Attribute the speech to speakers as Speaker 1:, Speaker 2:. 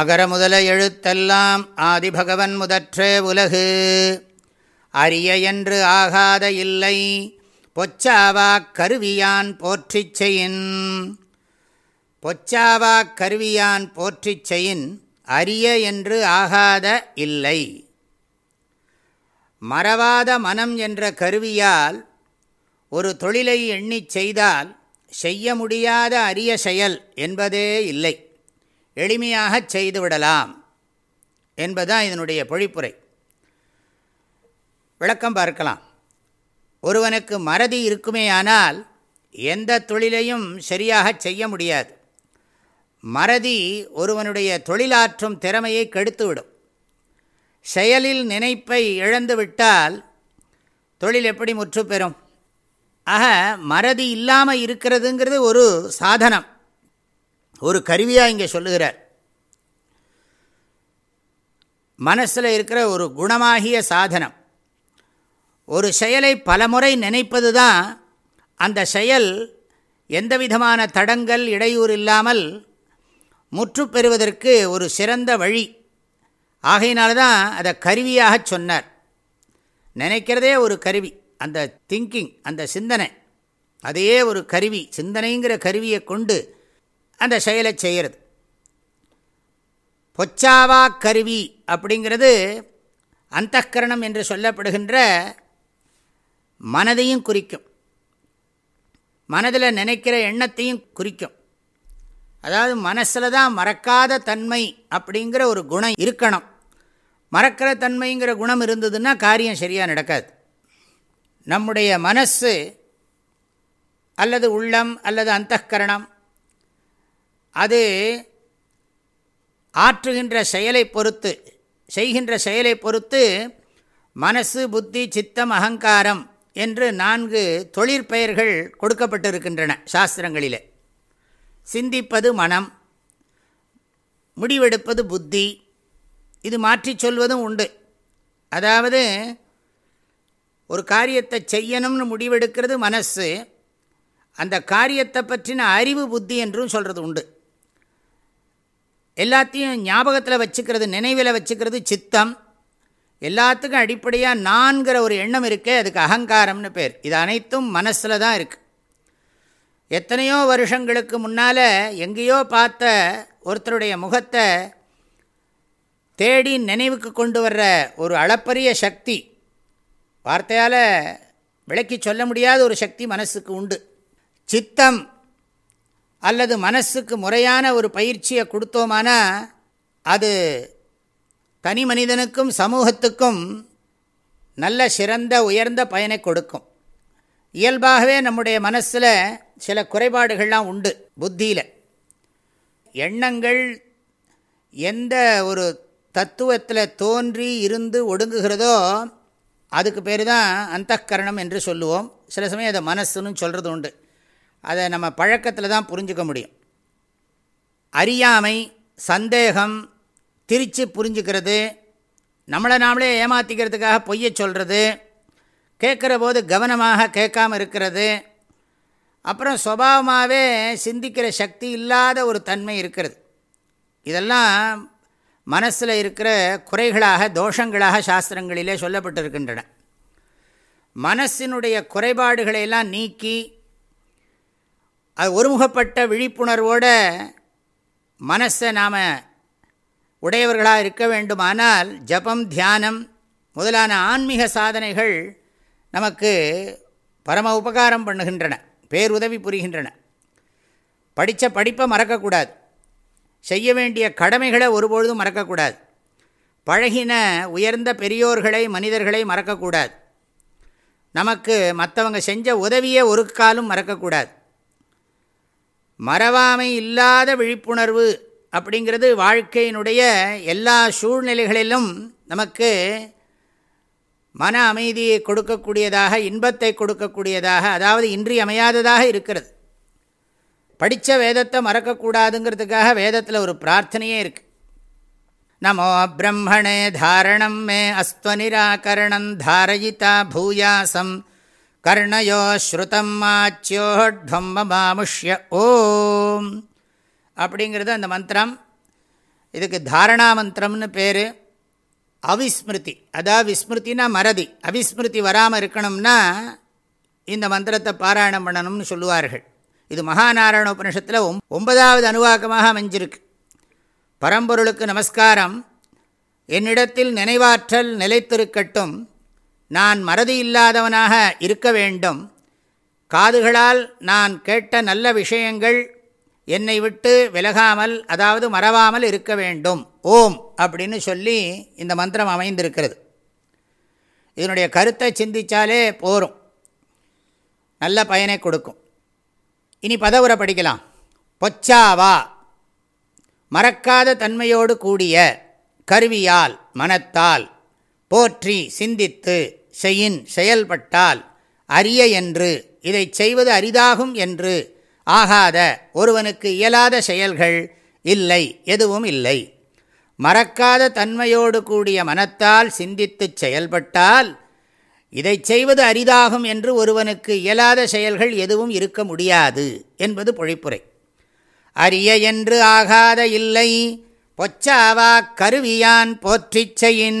Speaker 1: அகர முதல எழுத்தெல்லாம் ஆதிபகவன் முதற்றே உலகு அரிய என்று ஆகாத இல்லை பொச்சாவா கருவியான் போற்றிச் செயின் பொச்சாவா கருவியான் போற்றிச் செயின் அரிய என்று ஆகாத இல்லை மறவாத மனம் என்ற கருவியால் ஒரு தொழிலை எண்ணிச் செய்தால் செய்ய முடியாத அரிய செயல் என்பதே இல்லை எளிமையாக செய்துவிடலாம் என்பதுதான் இதனுடைய பொழிப்புரை விளக்கம் பார்க்கலாம் ஒருவனுக்கு மறதி இருக்குமேயானால் எந்த தொழிலையும் சரியாக செய்ய முடியாது மறதி ஒருவனுடைய தொழிலாற்றும் திறமையை கெடுத்துவிடும் செயலில் நினைப்பை இழந்துவிட்டால் தொழில் எப்படி முற்று பெறும் ஆக மறதி இல்லாமல் இருக்கிறதுங்கிறது ஒரு சாதனம் ஒரு கருவியாக இங்கே சொல்லுகிறார் மனசில் இருக்கிற ஒரு குணமாகிய சாதனம் ஒரு செயலை பலமுறை நினைப்பது தான் அந்த செயல் எந்த விதமான தடங்கள் இடையூறு இல்லாமல் முற்று பெறுவதற்கு ஒரு சிறந்த வழி தான் அதை கருவியாக சொன்னார் நினைக்கிறதே ஒரு கருவி அந்த திங்கிங் அந்த சிந்தனை அதையே ஒரு கருவி சிந்தனைங்கிற கருவியை கொண்டு அந்த செயலை செய்கிறது பொச்சாவா கருவி அப்படிங்கிறது அந்தகரணம் என்று சொல்லப்படுகின்ற மனதையும் குறிக்கும் மனதில் நினைக்கிற எண்ணத்தையும் குறிக்கும் அதாவது மனசில் தான் மறக்காத தன்மை அப்படிங்கிற ஒரு குணம் இருக்கணும் மறக்கிற தன்மைங்கிற குணம் இருந்ததுன்னா காரியம் சரியாக நடக்காது நம்முடைய மனசு அல்லது உள்ளம் அல்லது அந்தகரணம் அது ஆற்றுகின்ற செயலை பொறுத்து செய்கின்ற செயலை பொறுத்து மனசு புத்தி சித்தம் அகங்காரம் என்று நான்கு தொழிற்பெயர்கள் கொடுக்கப்பட்டிருக்கின்றன சாஸ்திரங்களில் சிந்திப்பது மனம் முடிவெடுப்பது புத்தி இது மாற்றி சொல்வதும் உண்டு அதாவது ஒரு காரியத்தை செய்யணும்னு முடிவெடுக்கிறது மனசு அந்த காரியத்தை பற்றின அறிவு புத்தி என்றும் சொல்கிறது உண்டு எல்லாத்தையும் ஞாபகத்தில் வச்சுக்கிறது நினைவில் வச்சுக்கிறது சித்தம் எல்லாத்துக்கும் அடிப்படையாக நான்கிற ஒரு எண்ணம் இருக்கே அதுக்கு அகங்காரம்னு பேர் இது அனைத்தும் மனசில் தான் இருக்குது எத்தனையோ வருஷங்களுக்கு முன்னால் எங்கேயோ பார்த்த ஒருத்தருடைய முகத்தை தேடி நினைவுக்கு கொண்டு வர்ற ஒரு அளப்பரிய சக்தி வார்த்தையால் விளக்கி சொல்ல முடியாத ஒரு சக்தி மனசுக்கு உண்டு சித்தம் அல்லது மனசுக்கு முறையான ஒரு பயிற்சியை கொடுத்தோமானா அது தனி மனிதனுக்கும் சமூகத்துக்கும் நல்ல சிறந்த உயர்ந்த பயனை கொடுக்கும் இயல்பாகவே நம்முடைய மனசில் சில குறைபாடுகள்லாம் உண்டு புத்தியில் எண்ணங்கள் எந்த ஒரு தத்துவத்தில் தோன்றி இருந்து ஒடுங்குகிறதோ அதுக்கு பேர் தான் அந்த கரணம் என்று சொல்லுவோம் சில சமயம் அதை மனசுன்னு சொல்கிறது உண்டு அதை நம்ம பழக்கத்தில் தான் புரிஞ்சுக்க முடியும் அறியாமை சந்தேகம் திரித்து புரிஞ்சுக்கிறது நம்மளை நாமளே ஏமாற்றிக்கிறதுக்காக பொய்ய சொல்கிறது கேட்குற போது கவனமாக கேட்காமல் இருக்கிறது அப்புறம் சுபாவமாகவே சிந்திக்கிற சக்தி இல்லாத ஒரு தன்மை இருக்கிறது இதெல்லாம் மனசில் இருக்கிற குறைகளாக தோஷங்களாக சாஸ்திரங்களிலே சொல்லப்பட்டிருக்கின்றன மனசினுடைய குறைபாடுகளை எல்லாம் நீக்கி அது ஒருமுகப்பட்ட விழிப்புணர்வோட மனசை நாம் உடையவர்களாக இருக்க வேண்டுமானால் ஜபம் தியானம் முதலான ஆன்மீக சாதனைகள் நமக்கு பரம உபகாரம் பண்ணுகின்றன பேருதவி புரிகின்றன படித்த படிப்பை மறக்கக்கூடாது செய்ய வேண்டிய கடமைகளை ஒருபொழுதும் மறக்கக்கூடாது பழகின உயர்ந்த பெரியோர்களை மனிதர்களை மறக்கக்கூடாது நமக்கு மற்றவங்க செஞ்ச உதவியை ஒரு காலும் மறக்கக்கூடாது மறவாமை இல்லாத விழிப்புணர்வு அப்படிங்கிறது வாழ்க்கையினுடைய எல்லா சூழ்நிலைகளிலும் நமக்கு மன அமைதியை கொடுக்கக்கூடியதாக இன்பத்தை கொடுக்கக்கூடியதாக அதாவது இன்றி அமையாததாக இருக்கிறது படித்த வேதத்தை மறக்கக்கூடாதுங்கிறதுக்காக வேதத்தில் ஒரு பிரார்த்தனையே இருக்குது நமோ பிரம்மணே தாரணம் மே அஸ்வநிராகரணம் தாரயிதா பூயாசம் கர்ணயோ ஸ்ருதம் மாச்சியோட்வம் மாமுஷ்ய ஓம் அப்படிங்கிறது அந்த மந்திரம் இதுக்கு தாரணா மந்திரம்னு பேர் அவிஸ்மிருதி அதாவது விஸ்மிருத்தினா மறதி அவிஸ்மிருதி வராமல் இருக்கணும்னா இந்த மந்திரத்தை பாராயணம் பண்ணணும்னு சொல்லுவார்கள் இது மகாநாராயண உபனிஷத்தில் ஒன்பதாவது அணுவாக்கமாக அமைஞ்சிருக்கு பரம்பொருளுக்கு நமஸ்காரம் என்னிடத்தில் நினைவாற்றல் நிலைத்திருக்கட்டும் நான் மறதி இல்லாதவனாக இருக்க வேண்டும் காதுகளால் நான் கேட்ட நல்ல விஷயங்கள் என்னை விட்டு விலகாமல் அதாவது மறவாமல் இருக்க வேண்டும் ஓம் அப்படின்னு சொல்லி இந்த மந்திரம் அமைந்திருக்கிறது இதனுடைய கருத்தை சிந்தித்தாலே போரும் நல்ல பயனை கொடுக்கும் இனி பதவுரை படிக்கலாம் பொச்சாவா மறக்காத தன்மையோடு கூடிய கருவியால் மனத்தால் போற்றி சிந்தித்து செயின் செயல்பட்டால் அரிய என்று இதை செய்வது அரிதாகும் என்று ஆகாத ஒருவனுக்கு இயலாத செயல்கள் இல்லை எதுவும் இல்லை மறக்காத தன்மையோடு கூடிய மனத்தால் சிந்தித்து செயல்பட்டால் இதை செய்வது அரிதாகும் என்று ஒருவனுக்கு இயலாத செயல்கள் எதுவும் இருக்க முடியாது என்பது பொழிப்புரை அரிய என்று ஆகாத இல்லை பொச்சாவா கருவியான் போற்றிச்சையின்